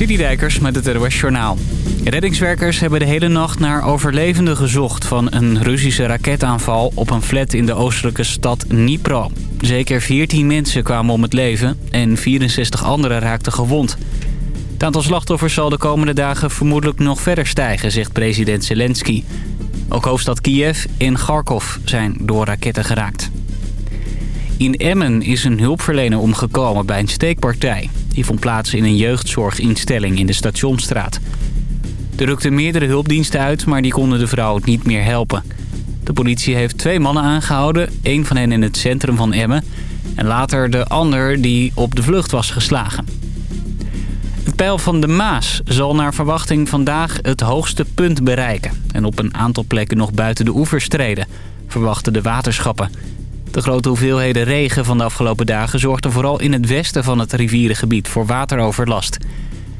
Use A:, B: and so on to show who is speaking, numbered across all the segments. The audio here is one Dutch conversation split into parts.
A: Citydijkers met het ROS Journaal. Reddingswerkers hebben de hele nacht naar overlevenden gezocht... van een Russische raketaanval op een flat in de oostelijke stad Dnipro. Zeker 14 mensen kwamen om het leven en 64 anderen raakten gewond. Het aantal slachtoffers zal de komende dagen vermoedelijk nog verder stijgen... zegt president Zelensky. Ook hoofdstad Kiev en Kharkov zijn door raketten geraakt. In Emmen is een hulpverlener omgekomen bij een steekpartij. Die vond plaats in een jeugdzorginstelling in de Stationsstraat. Er rukten meerdere hulpdiensten uit, maar die konden de vrouw niet meer helpen. De politie heeft twee mannen aangehouden, één van hen in het centrum van Emmen... en later de ander die op de vlucht was geslagen. Het pijl van de Maas zal naar verwachting vandaag het hoogste punt bereiken... en op een aantal plekken nog buiten de oevers treden, verwachten de waterschappen... De grote hoeveelheden regen van de afgelopen dagen zorgden vooral in het westen van het rivierengebied voor wateroverlast.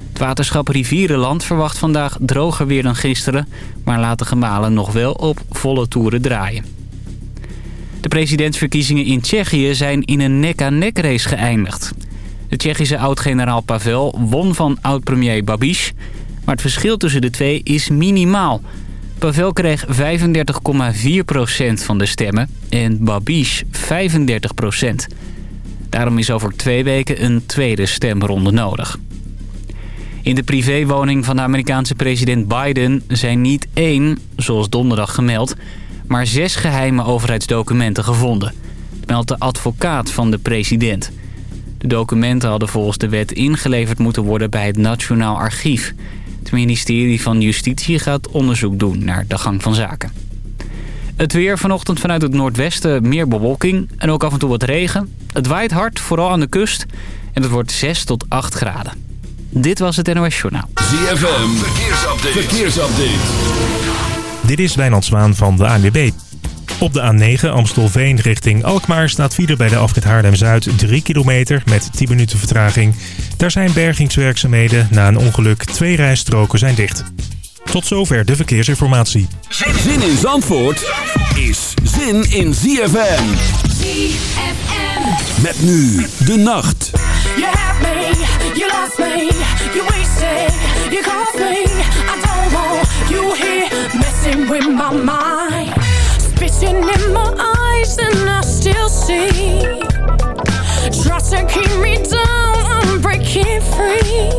A: Het waterschap Rivierenland verwacht vandaag droger weer dan gisteren, maar laat de gemalen nog wel op volle toeren draaien. De presidentsverkiezingen in Tsjechië zijn in een nek-aan-nek race geëindigd. De Tsjechische oud-generaal Pavel won van oud-premier Babiš, maar het verschil tussen de twee is minimaal... Pavel kreeg 35,4% van de stemmen en Babiš 35%. Daarom is over twee weken een tweede stemronde nodig. In de privéwoning van de Amerikaanse president Biden zijn niet één, zoals donderdag gemeld... maar zes geheime overheidsdocumenten gevonden. Meldt de advocaat van de president. De documenten hadden volgens de wet ingeleverd moeten worden bij het Nationaal Archief... Het ministerie van Justitie gaat onderzoek doen naar de gang van zaken. Het weer vanochtend vanuit het noordwesten meer bewolking en ook af en toe wat regen. Het waait hard, vooral aan de kust. En het wordt 6 tot 8 graden. Dit was het NOS Journaal.
B: ZFM, verkeersupdate. verkeersupdate.
C: Dit is Wijnand Zwaan van de ANWB. Op de A9 Amstelveen richting Alkmaar staat file bij de afrit Haarlem-Zuid 3 kilometer met 10 minuten vertraging. Daar zijn bergingswerkzaamheden. Na een ongeluk twee rijstroken zijn dicht. Tot zover de verkeersinformatie.
B: Zin in Zandvoort is zin in ZFM.
D: ZFM.
B: Met nu de nacht.
D: You have me, you lost me, you wasted, you caused me. I don't want you here messing with my mind. Spitting in my eyes and I still see. Try to keep me down, I'm breaking free.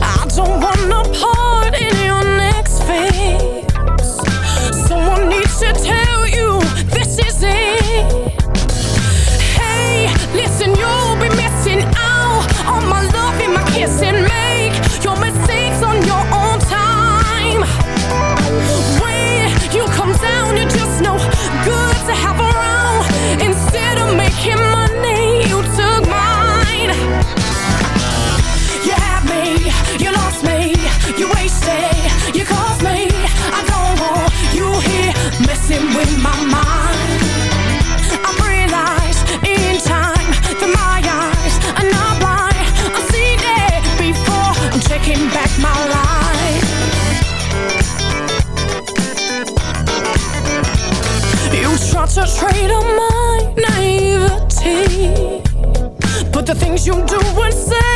D: I don't want no part things you do and say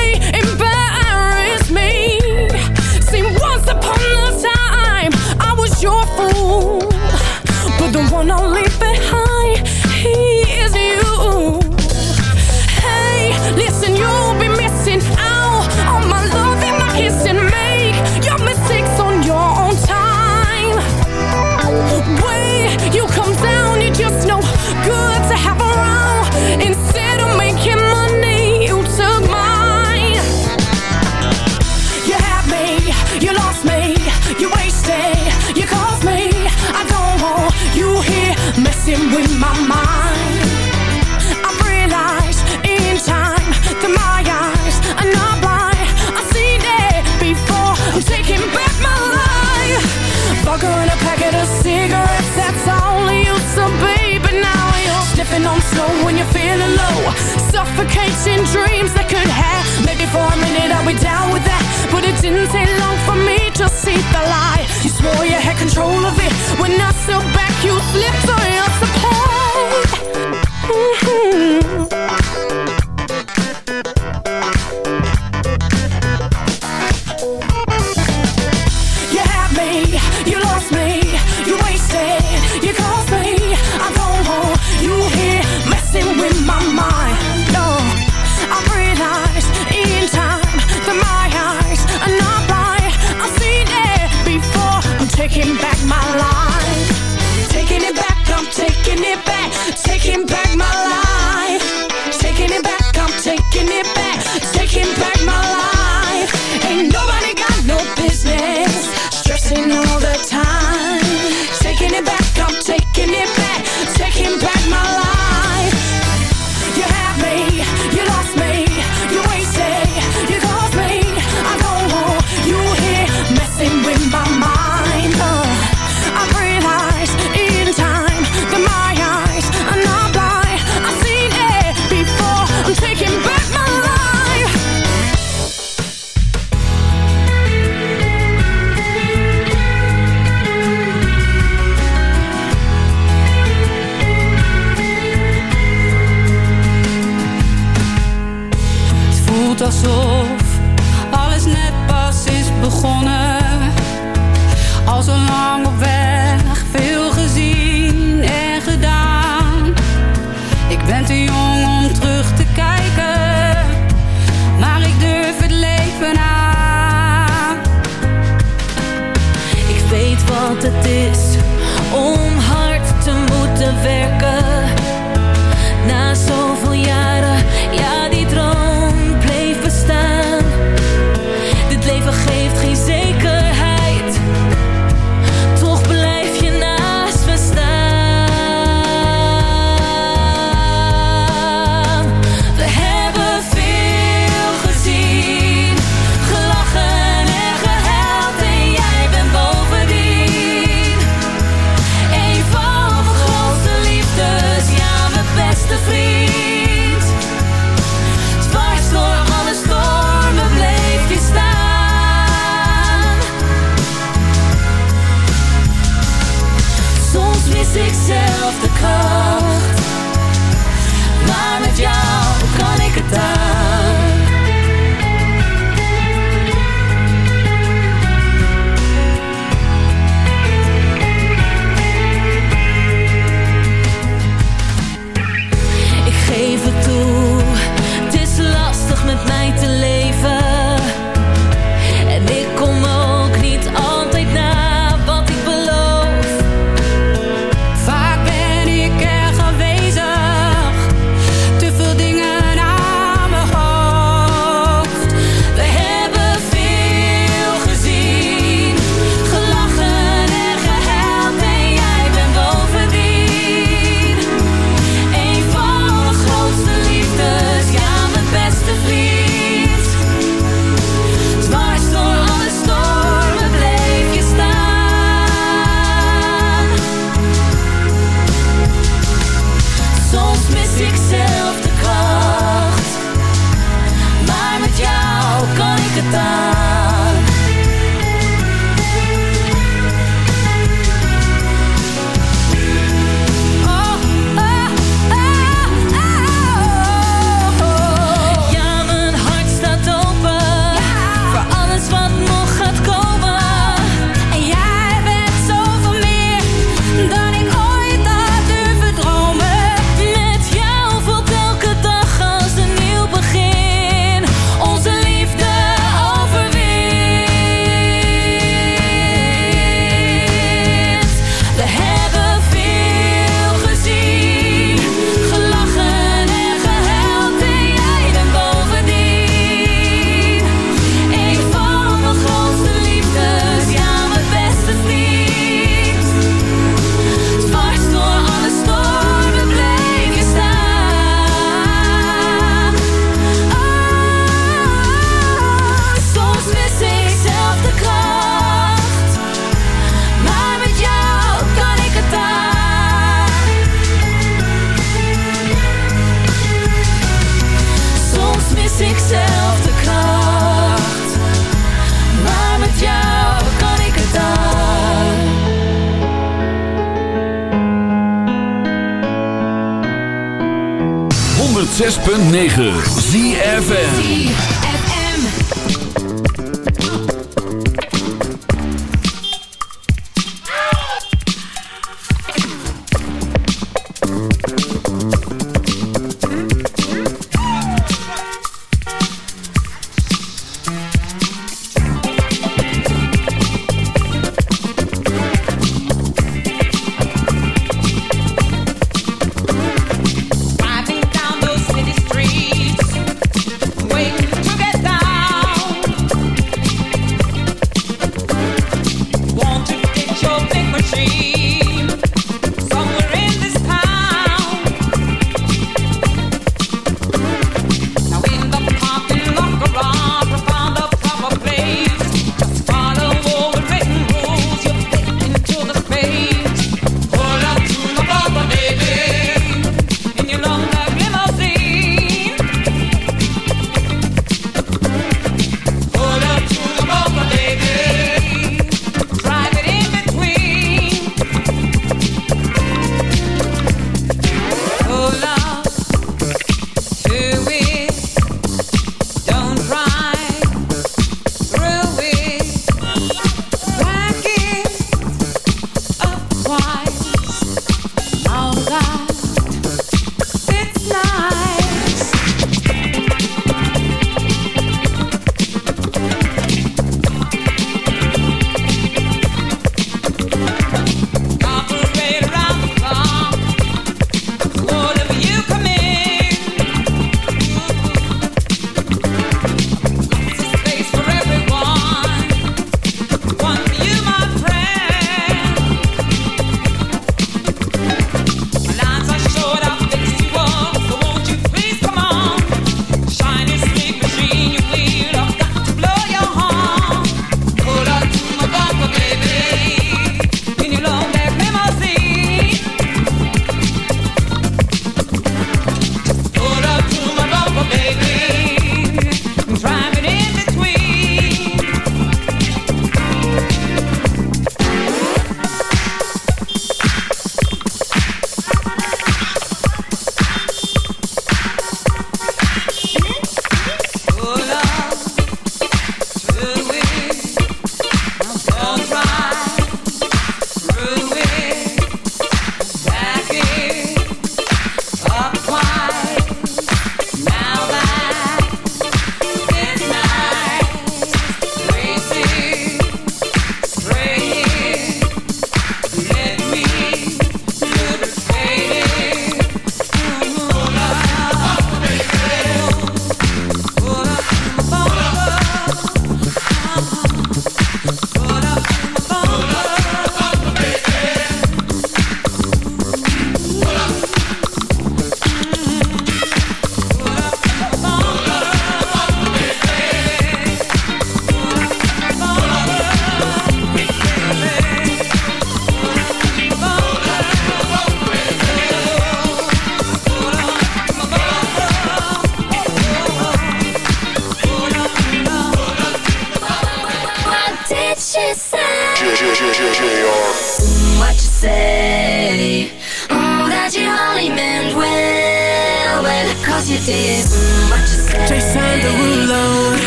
E: 106.9 ZFN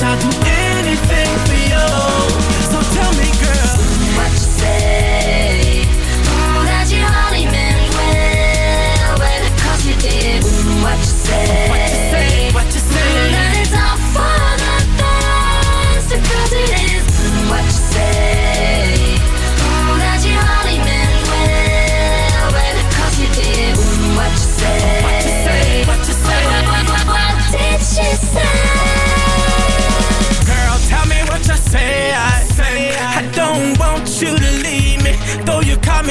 F: I do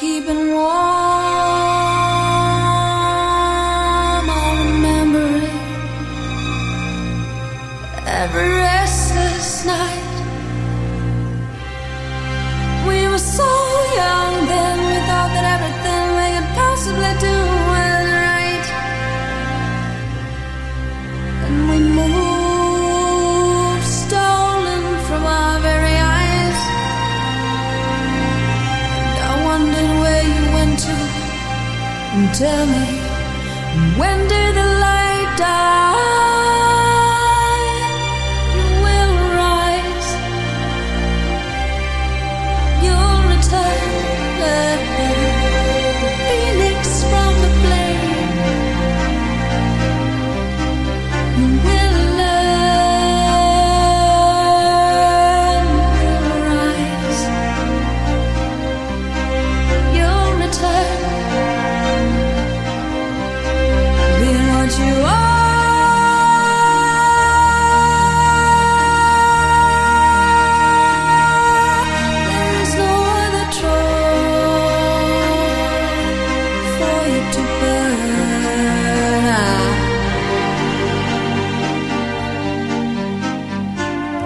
G: keeping warm. I remember it every restless night. We were so young then, we thought that everything we could possibly do was right, and we moved. tell me when did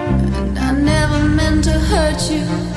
G: and I never meant to hurt you.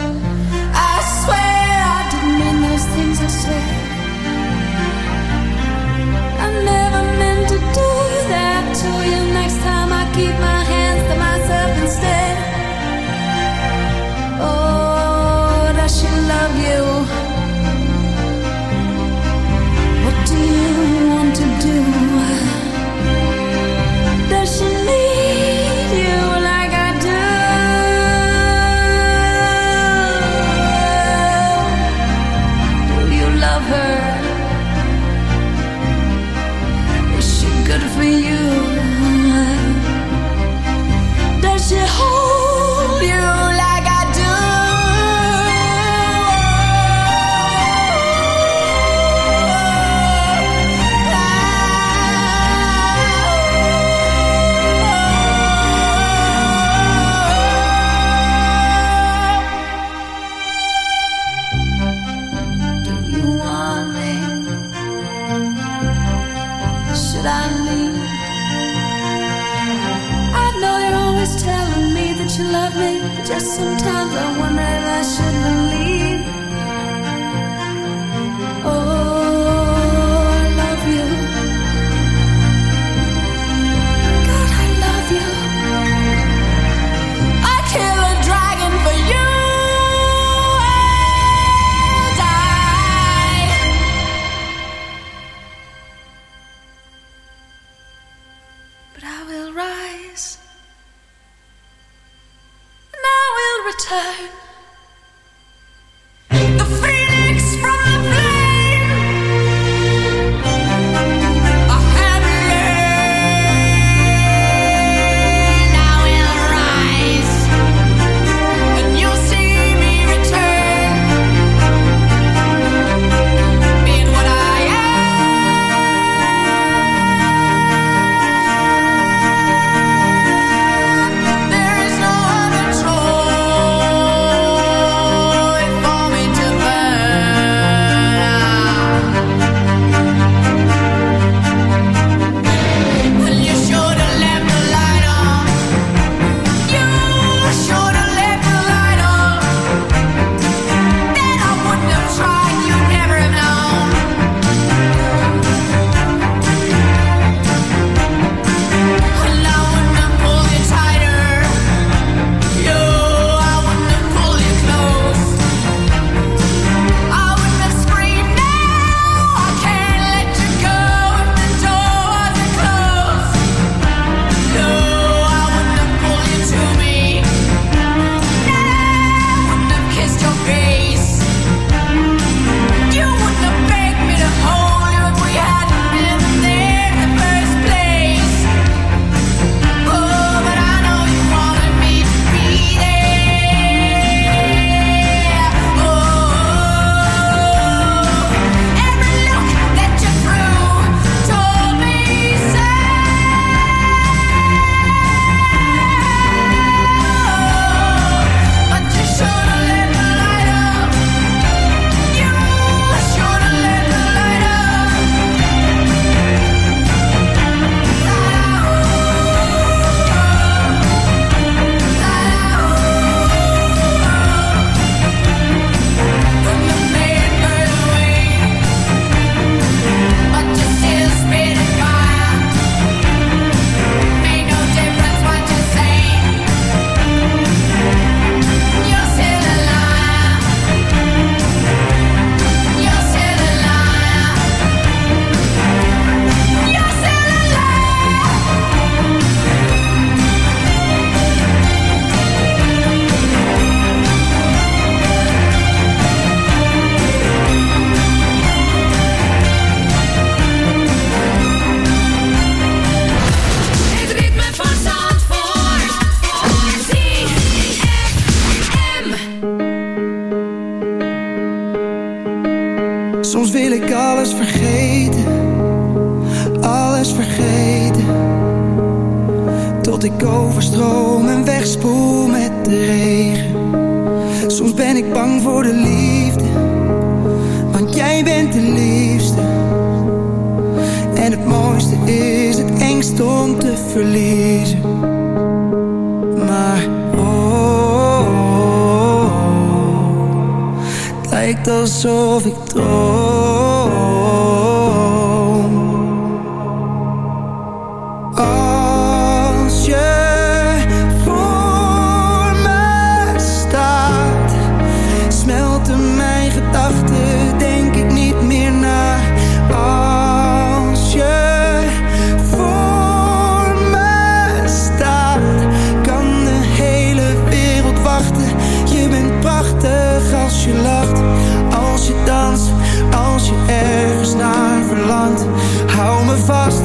H: Vast,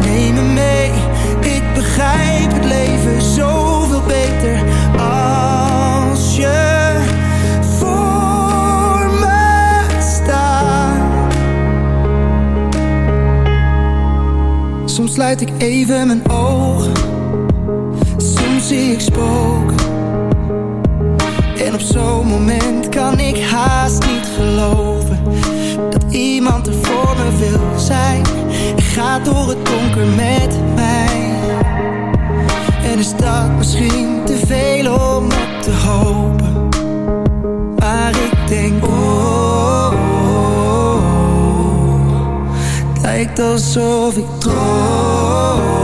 H: neem me mee. Ik begrijp het leven zoveel beter als je voor me staat. Soms sluit ik even mijn ogen, soms zie ik spoken. En op zo'n moment kan ik haast niet geloven dat iemand er voor me wil zijn. Gaat door het donker met mij. En is dat misschien te veel om op te hopen? Maar ik denk, oh, oh, oh, het lijkt alsof ik droom.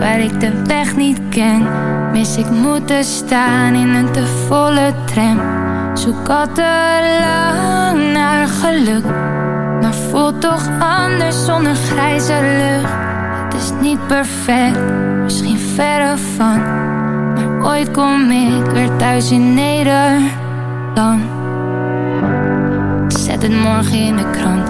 I: Waar ik de weg niet ken. Mis ik moeten staan in een te volle tram. Zoek al te lang naar geluk Maar voelt toch anders zonder grijze lucht. Het is niet perfect, misschien verre van Maar ooit kom ik weer thuis in Nederland. Zet het morgen in de krant.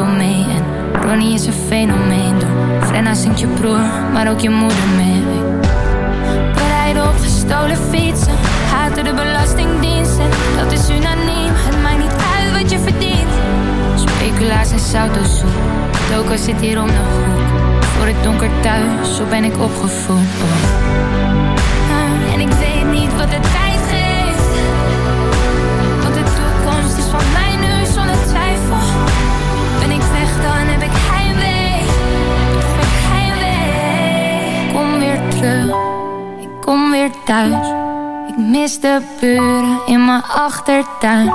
I: mee en Ronnie is een fenomeen. Door Frenna zingt je broer, maar ook je moeder mee. Rijden op gestolen fietsen, haten de belastingdiensten. Dat is unaniem, het maakt niet uit wat je verdient. Speculaas en sautosoep, Doko zit hier om de hoek. Voor het donker thuis, zo ben ik opgevoed. Ah, En ik weet niet wat de tijd ik kom weer thuis. Ik mis de buren in mijn achtertuin.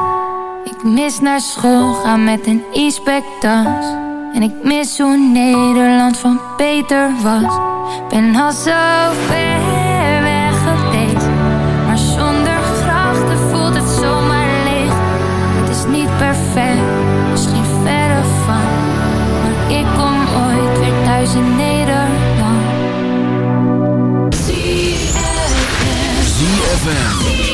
I: Ik mis naar school gaan met een e-spectas. En ik mis hoe Nederland van beter was. Ben al zo ver weg geweest. Maar zonder grachten voelt het zomaar leeg. Het is niet perfect, misschien verre van. Maar ik kom ooit weer thuis in Nederland.
B: ZFM.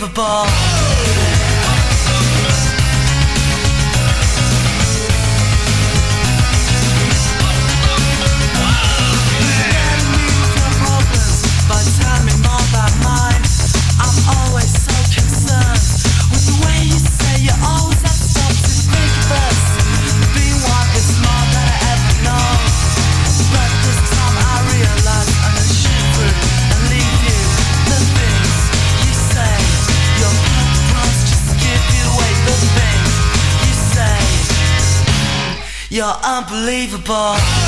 J: unbelievable. unbelievable.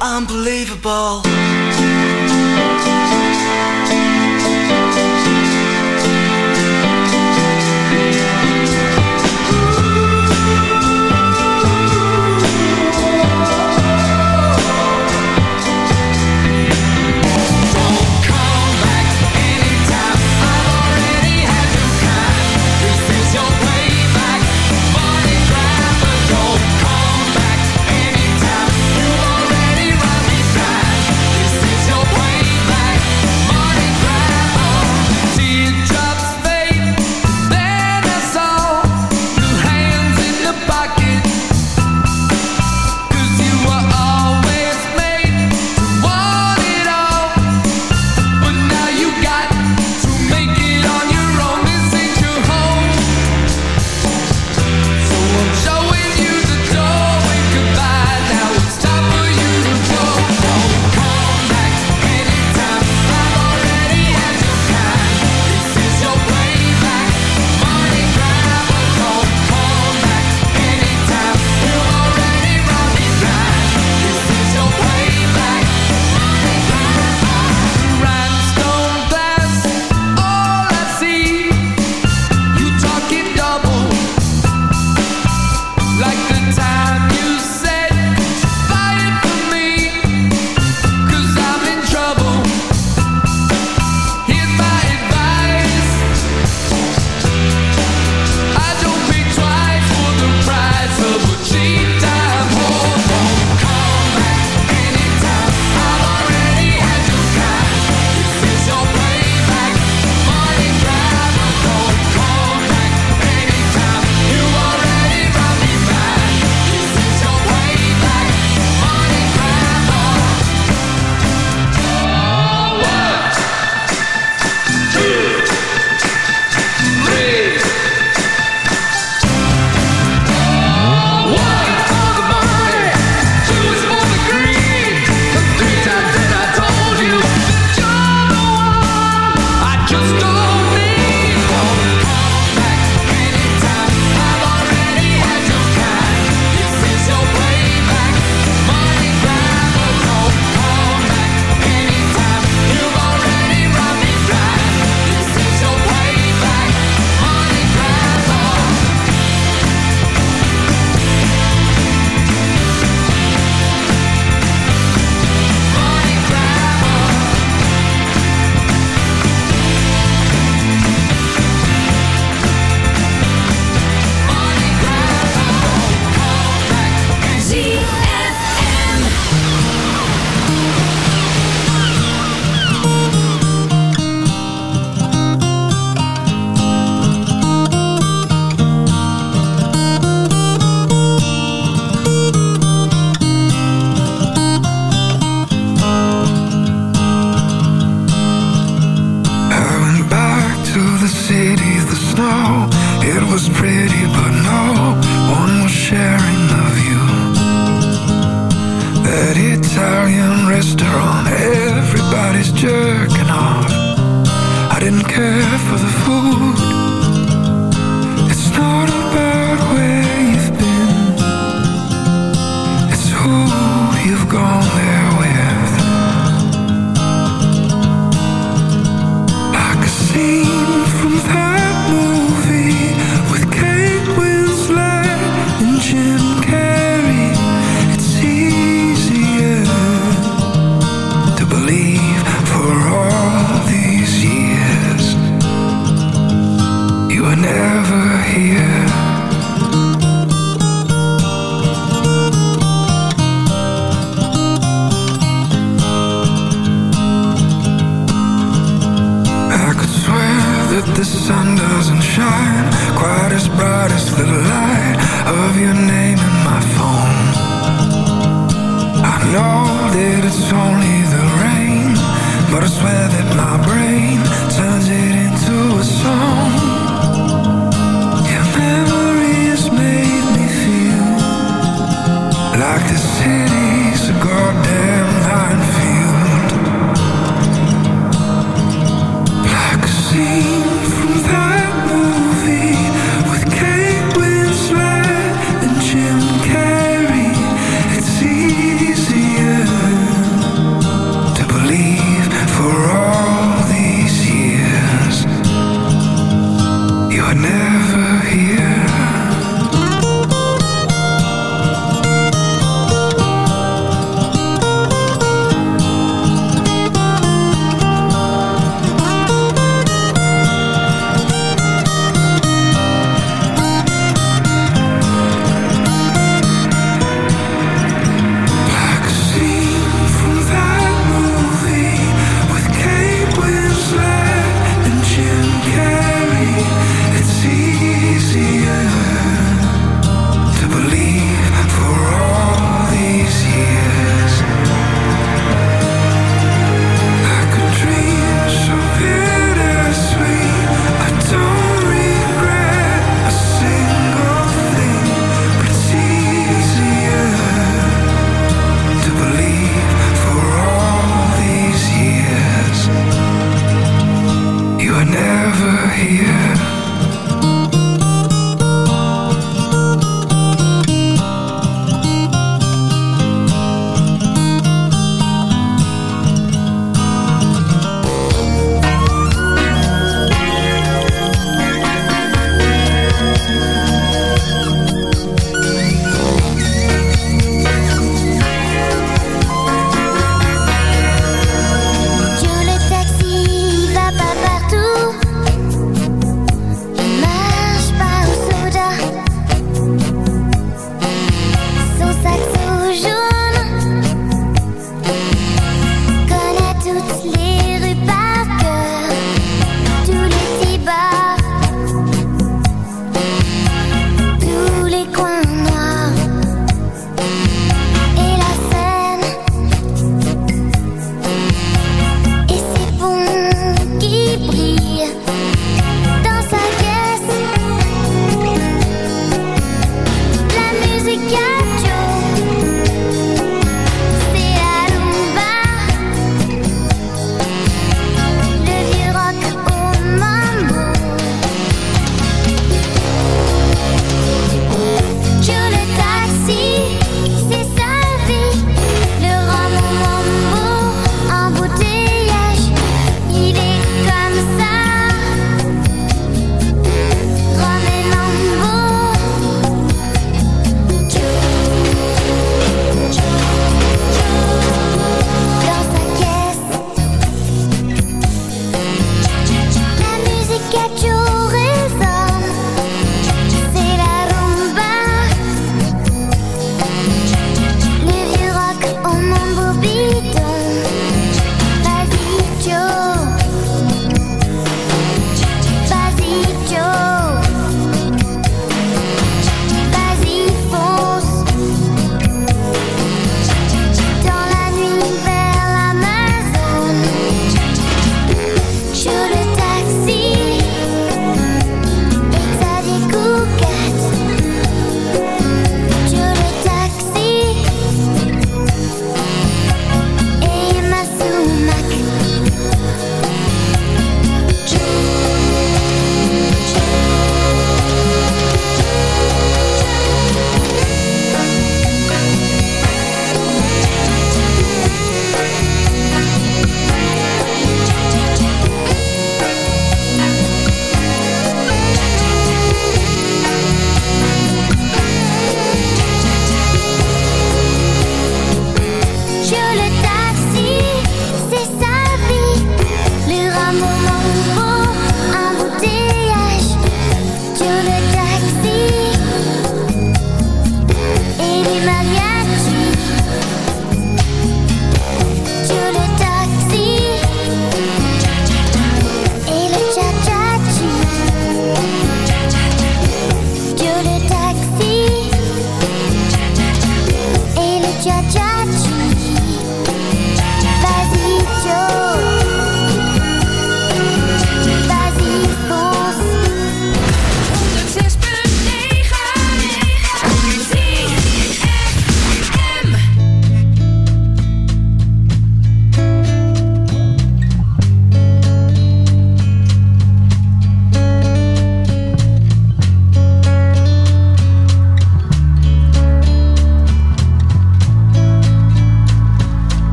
J: unbelievable.
K: this the light of your name in my phone. I know that it's only the rain But I swear that my brain turns it into a song.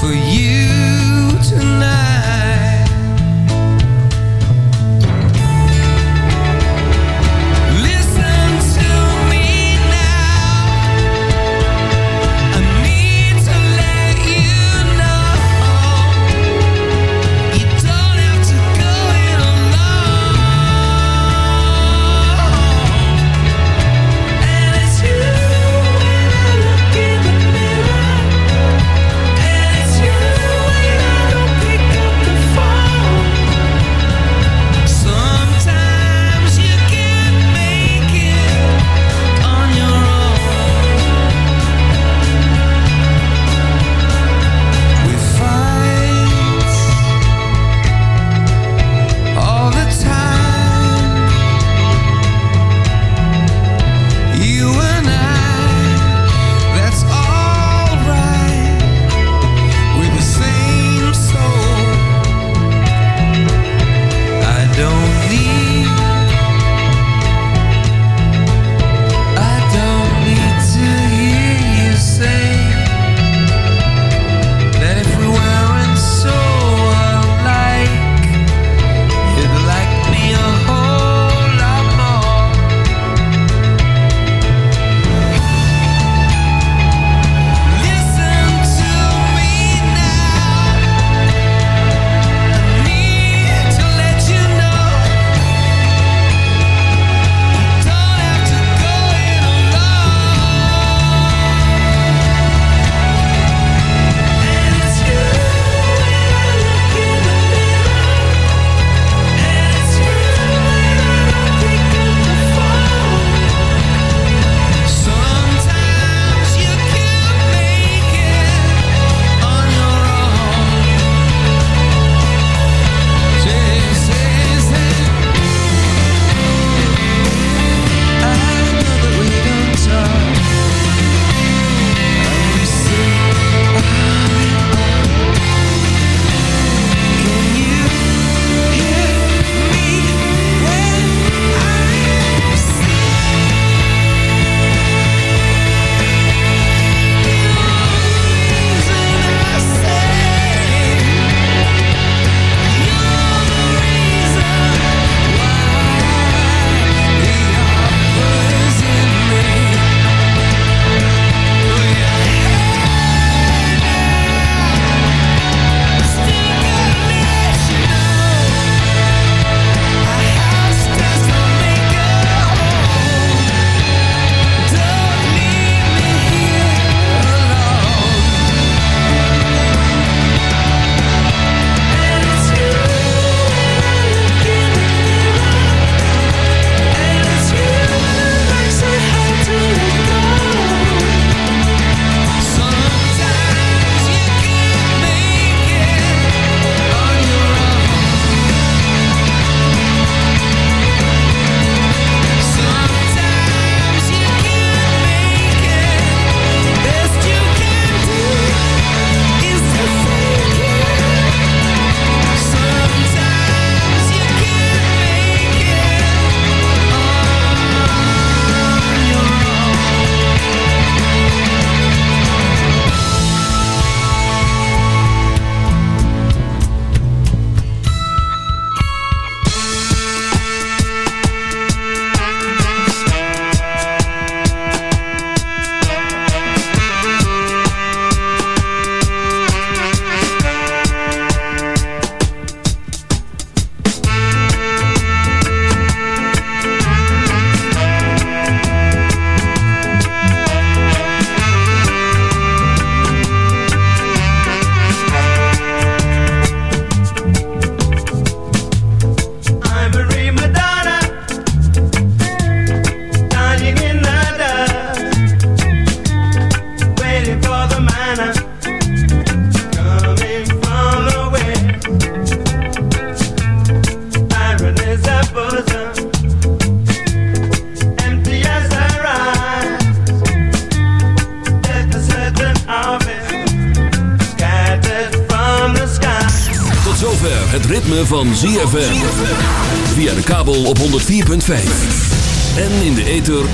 L: for you tonight.